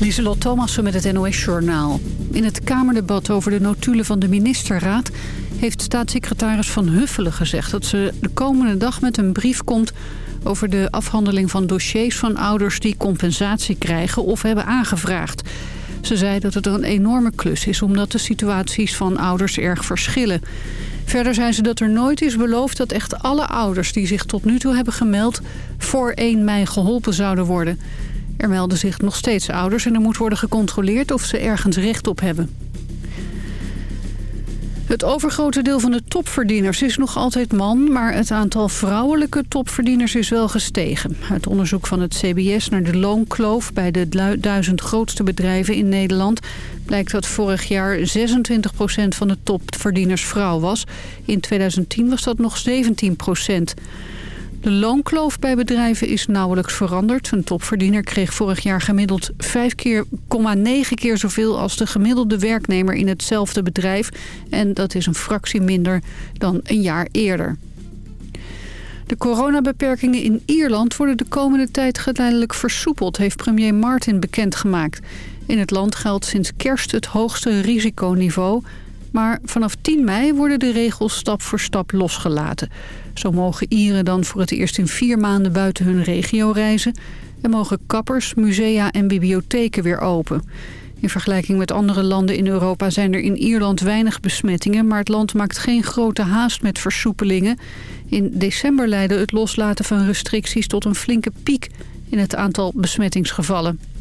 Lieselot Thomassen met het NOS-journaal. In het Kamerdebat over de notulen van de ministerraad... heeft staatssecretaris Van Huffelen gezegd... dat ze de komende dag met een brief komt... over de afhandeling van dossiers van ouders die compensatie krijgen... of hebben aangevraagd. Ze zei dat het een enorme klus is... omdat de situaties van ouders erg verschillen. Verder zei ze dat er nooit is beloofd dat echt alle ouders... die zich tot nu toe hebben gemeld... voor 1 mei geholpen zouden worden... Er melden zich nog steeds ouders en er moet worden gecontroleerd of ze ergens recht op hebben. Het overgrote deel van de topverdieners is nog altijd man... maar het aantal vrouwelijke topverdieners is wel gestegen. Uit onderzoek van het CBS naar de loonkloof... bij de duizend grootste bedrijven in Nederland... blijkt dat vorig jaar 26% van de topverdieners vrouw was. In 2010 was dat nog 17 de loonkloof bij bedrijven is nauwelijks veranderd. Een topverdiener kreeg vorig jaar gemiddeld 5,9 keer, keer zoveel als de gemiddelde werknemer in hetzelfde bedrijf. En dat is een fractie minder dan een jaar eerder. De coronabeperkingen in Ierland worden de komende tijd geleidelijk versoepeld, heeft premier Martin bekendgemaakt. In het land geldt sinds kerst het hoogste risiconiveau... Maar vanaf 10 mei worden de regels stap voor stap losgelaten. Zo mogen Ieren dan voor het eerst in vier maanden buiten hun regio reizen... en mogen kappers, musea en bibliotheken weer open. In vergelijking met andere landen in Europa zijn er in Ierland weinig besmettingen... maar het land maakt geen grote haast met versoepelingen. In december leidde het loslaten van restricties tot een flinke piek in het aantal besmettingsgevallen.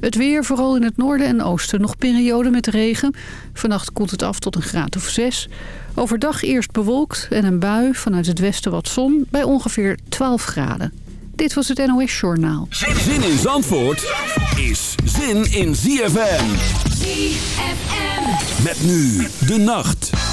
Het weer, vooral in het noorden en oosten, nog periode met regen. Vannacht koelt het af tot een graad of 6. Overdag eerst bewolkt en een bui, vanuit het westen wat zon, bij ongeveer 12 graden. Dit was het NOS Journaal. Zin in Zandvoort is zin in ZFM. ZFM. Met nu de nacht.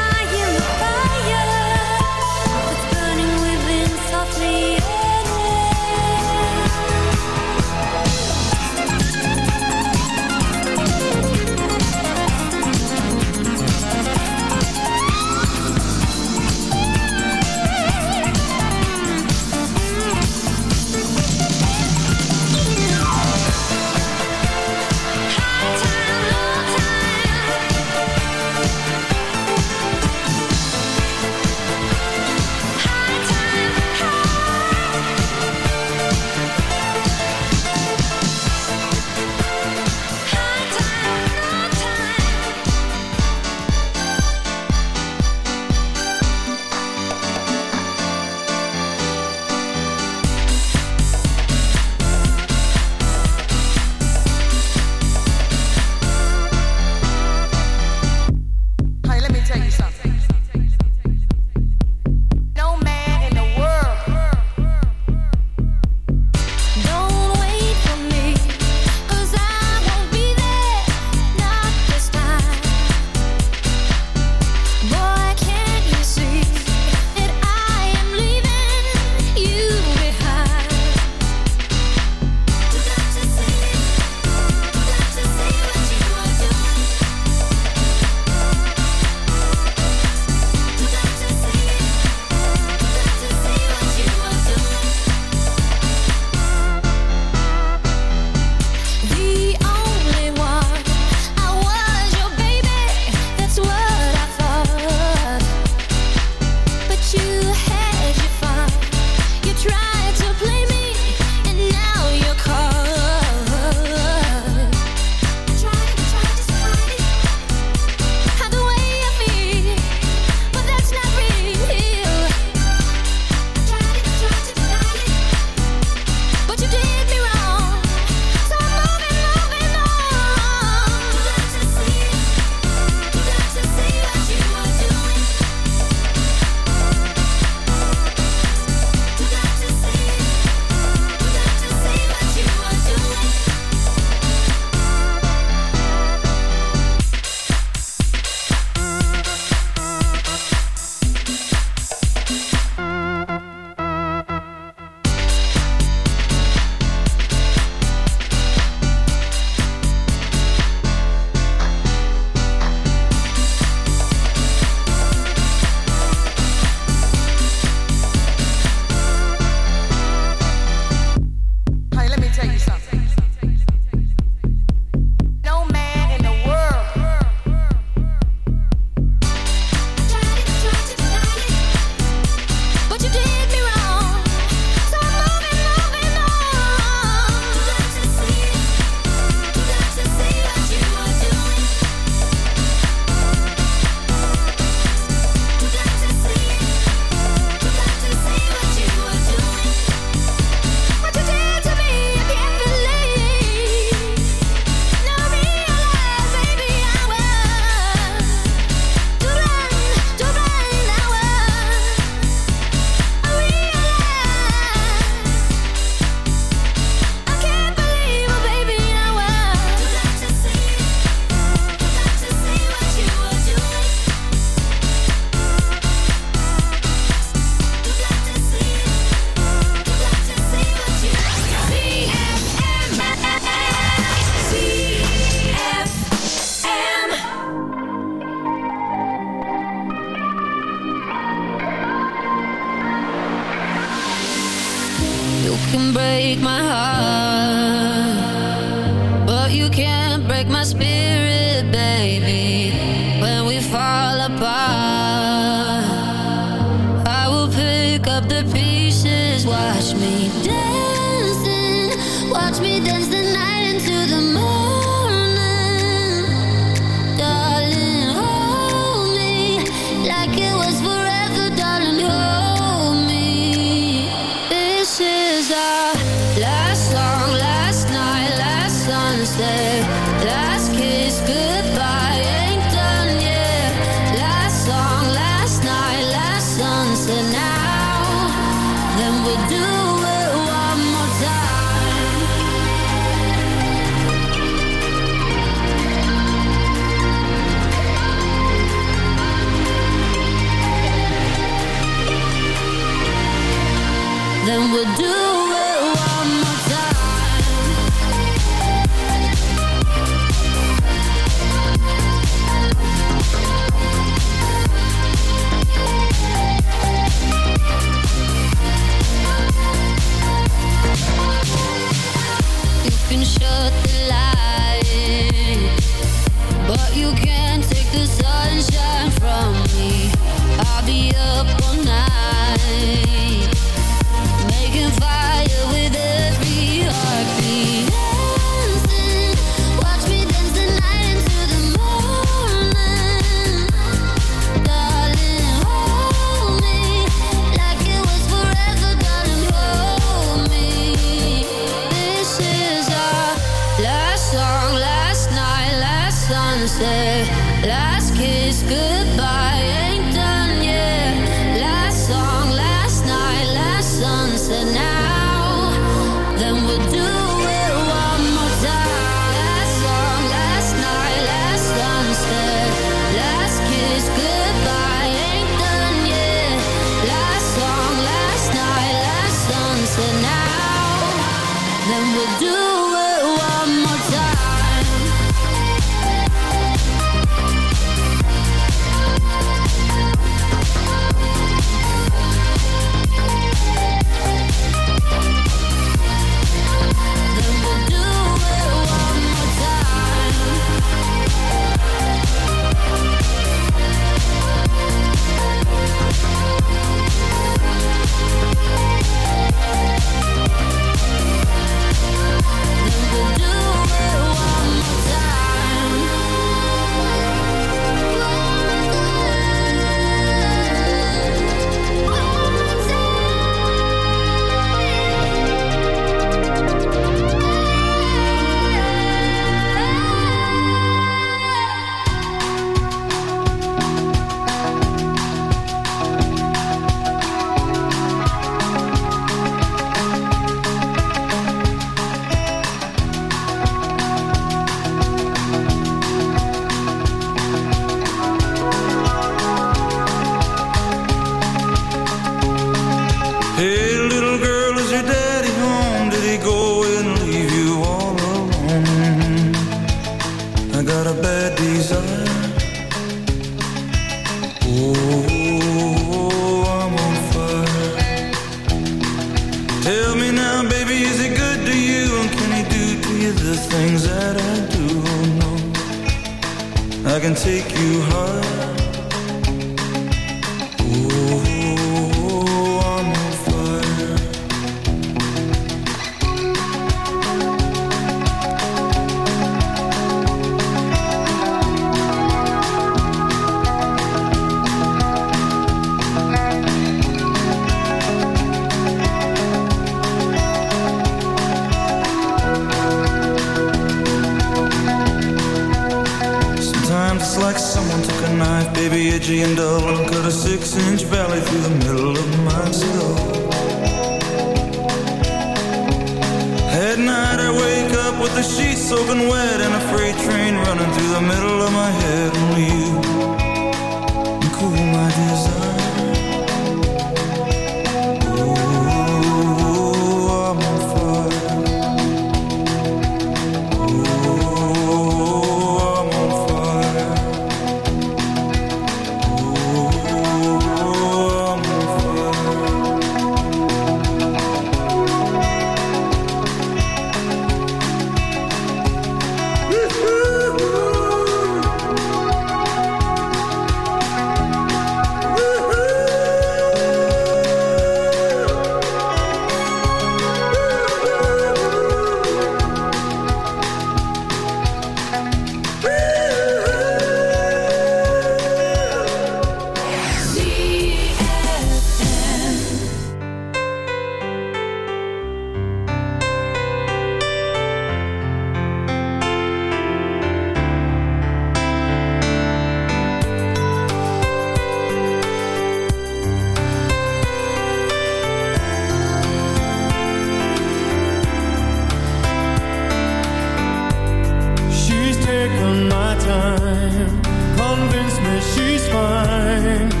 time. Convince me she's fine.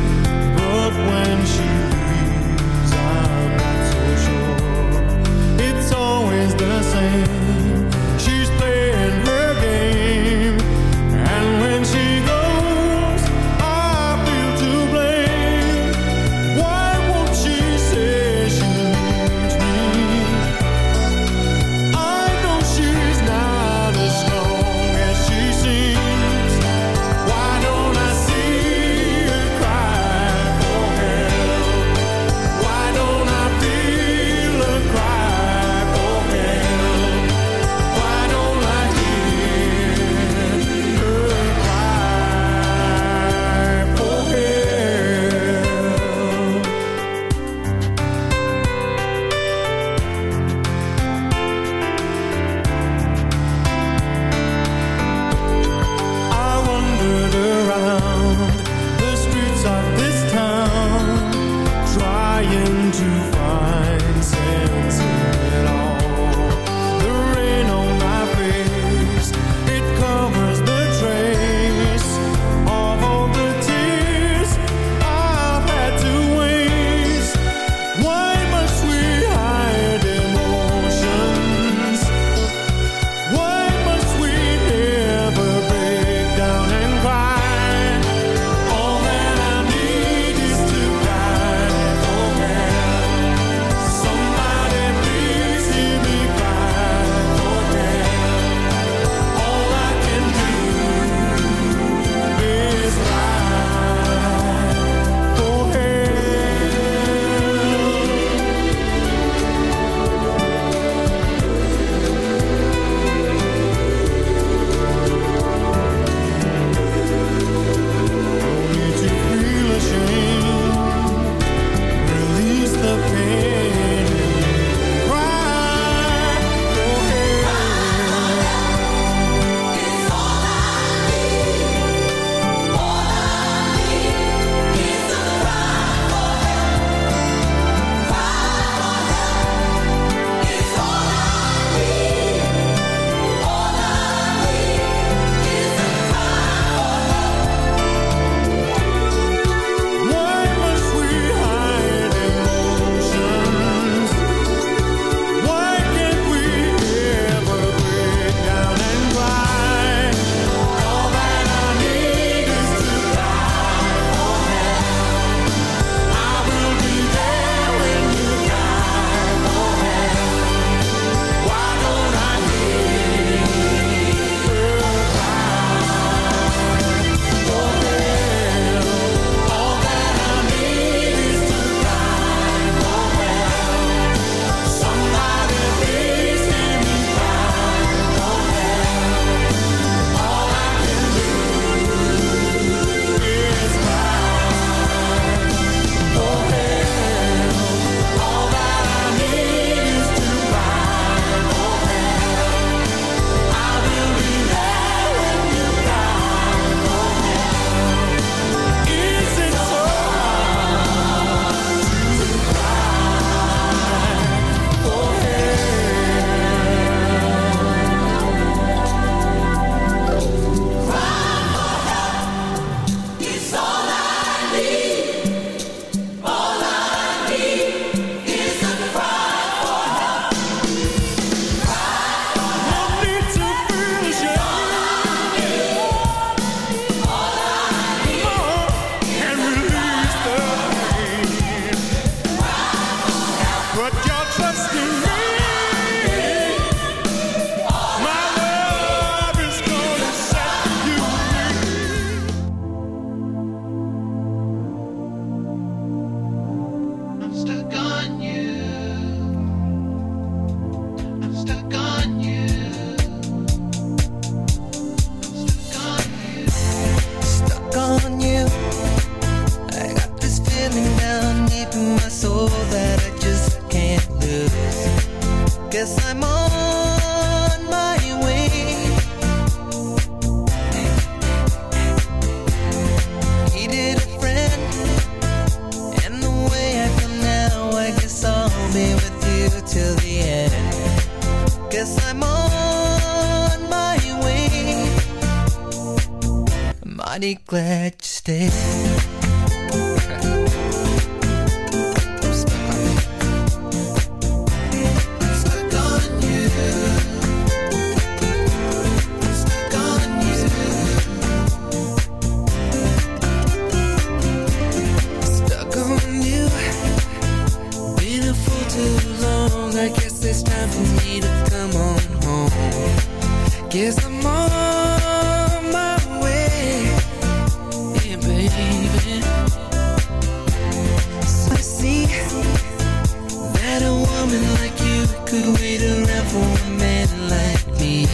could wait around for a man like me.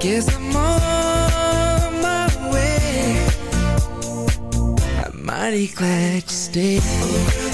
Guess I'm on my way. I'm mighty glad you stayed.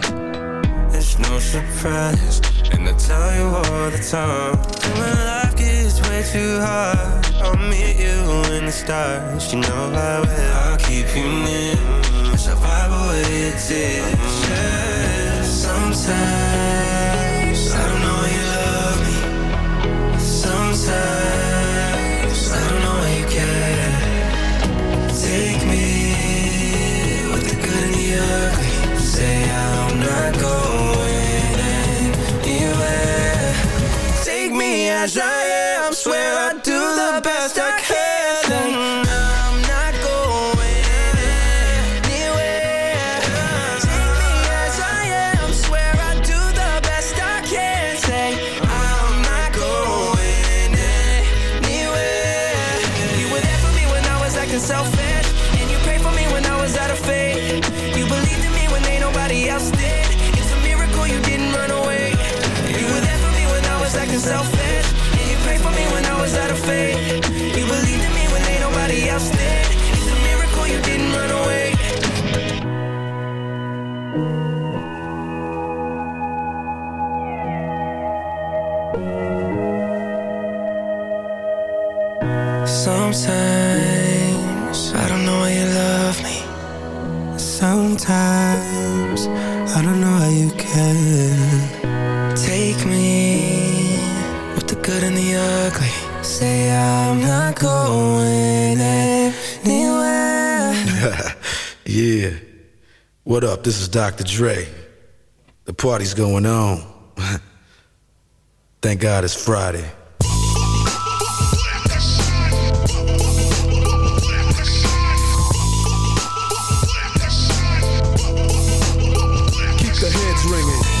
Surprise, and I tell you all the time. When life gets way too hard, I'll meet you in the stars. You know I will. I'll keep you near. So wipe away your tears. Sometimes voyageurs What up? This is Dr. Dre. The party's going on. Thank God it's Friday. Keep the heads ringing.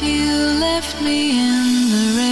You left me in the rain.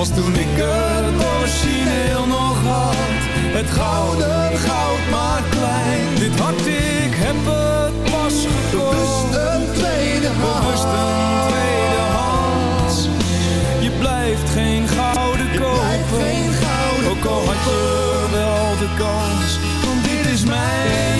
Als toen ik het origineel nog had. Het gouden goud maar klein. Dit hart ik heb het pas gekocht. Dus een tweede hand. Bewust een tweede hand. Je blijft geen gouden je kopen geen gouden Ook al had je wel de kans. Want dit is mijn